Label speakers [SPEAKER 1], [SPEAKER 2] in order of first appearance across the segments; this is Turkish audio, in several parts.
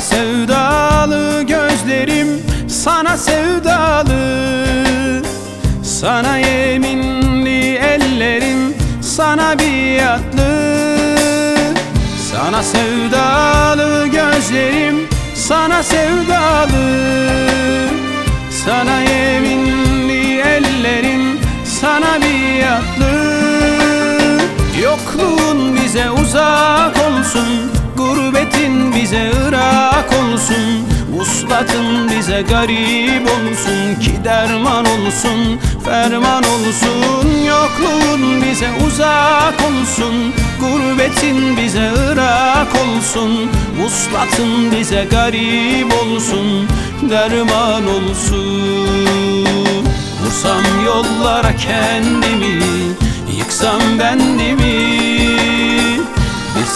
[SPEAKER 1] sevdalı gözlerim Sana sevdalı. Sana yeminli ellerim Sana biatlı. Sana sevdalı gözlerim Sana sevdalı. Sana yeminli ellerim Sana biatlı. Yokluğun bize uzak olsun Gurbetin bize ırak olsun Vuslatın bize garip olsun Ki derman olsun, ferman olsun Yokluğun bize uzak olsun Gurbetin bize ırak olsun Vuslatın bize garip olsun Derman olsun. Vursam yollara kendimi Yıksam bendimi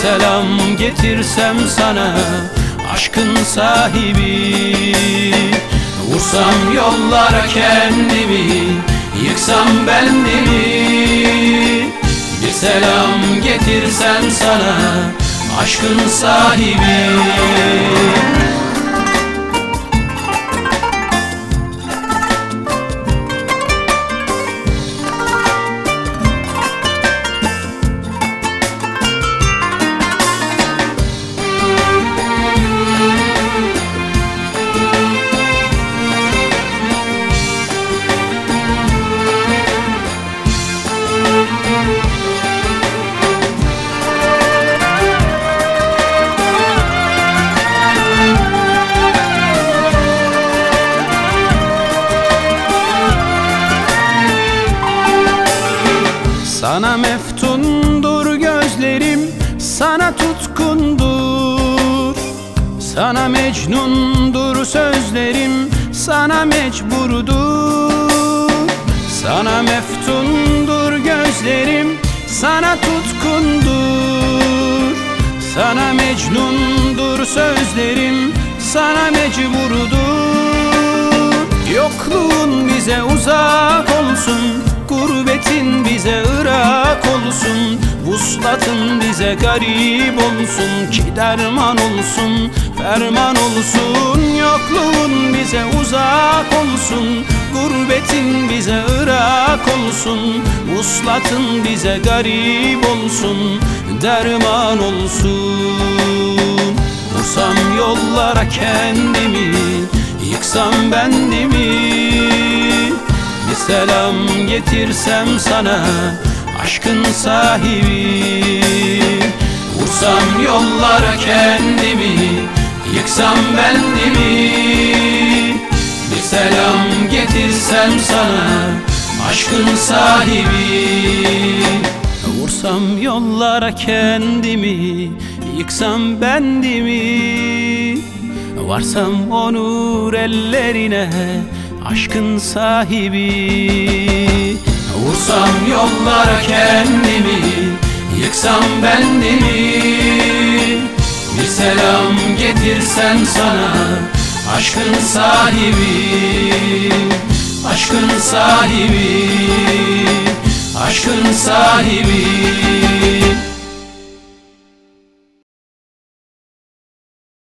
[SPEAKER 1] selam getirsem sana Aşkın sahibi. Vursam yollara kendimi Yıksam bendimi. Bir selam getirsem sana Aşkın sahibi Sana meftundur gözlerim Sana tutkundur. Sana mecnundur sözlerim Sana mecburdur. Sana meftundur gözlerim Sana tutkundur. Sana mecnundur sözlerim Sana mecburdur. Yokluğun bize uzak olsun Gurbetin olsun Vuslatın bize garip olsun Ki derman olsun, ferman olsun. Yokluğun bize uzak olsun Gurbetin bize ırak olsun. Vuslatın bize garip olsun Derman olsun. Vursam yollara kendimi Yıksam bendimi. Bir selam getirsem sana Aşkın sahibi. Vursam yollara kendimi Yıksam bendimi. Bir selam getirsem sana Aşkın sahibi. Vursam yollara kendimi Yıksam bendimi. Varsam onur ellerine aşkın sahibi Vursam yollara kendimi Yıksam bendimi. Bir selam getirsem sana Aşkın sahibi Aşkın sahibi Aşkın sahibi